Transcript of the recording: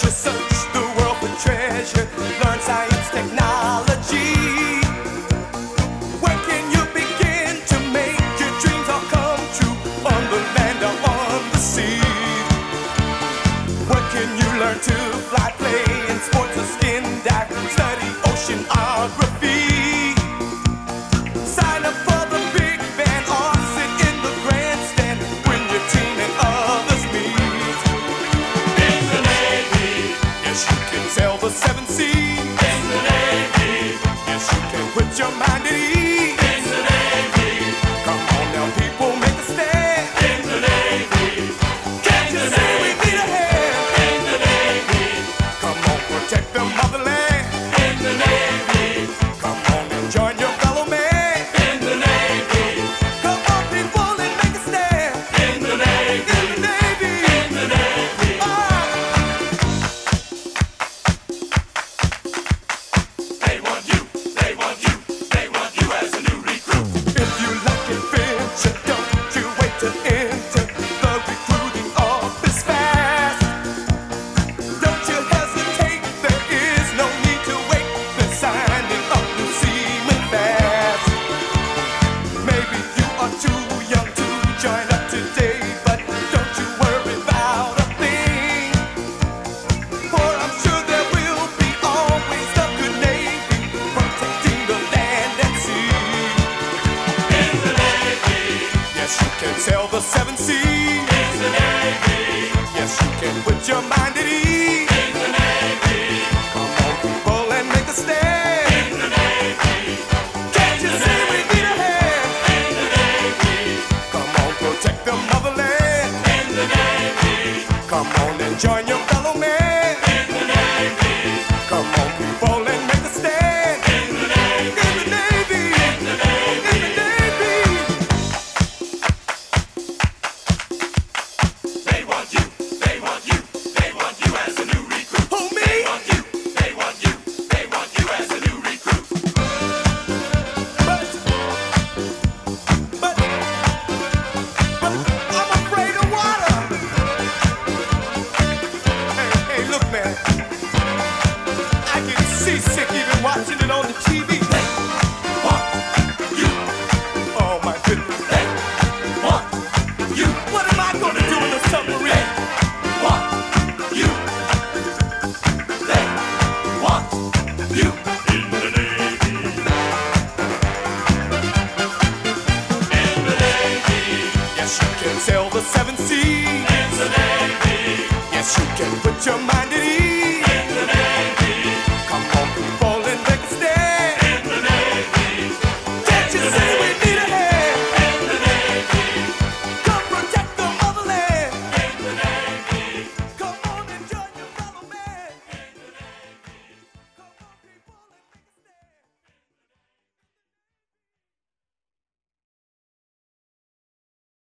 you search the world for treasure, learn science, technology. Where can you begin to make your dreams all come true on the land or on the sea? Where can you learn to fly, play? can sail the seven seas. The Navy. Yes, you can put your mind at ease. He's the Navy. Come on, and make a stand. The Navy. Can't you see we the Navy. Come on, protect the motherland. The Navy. Come on and join Sail the seven seas.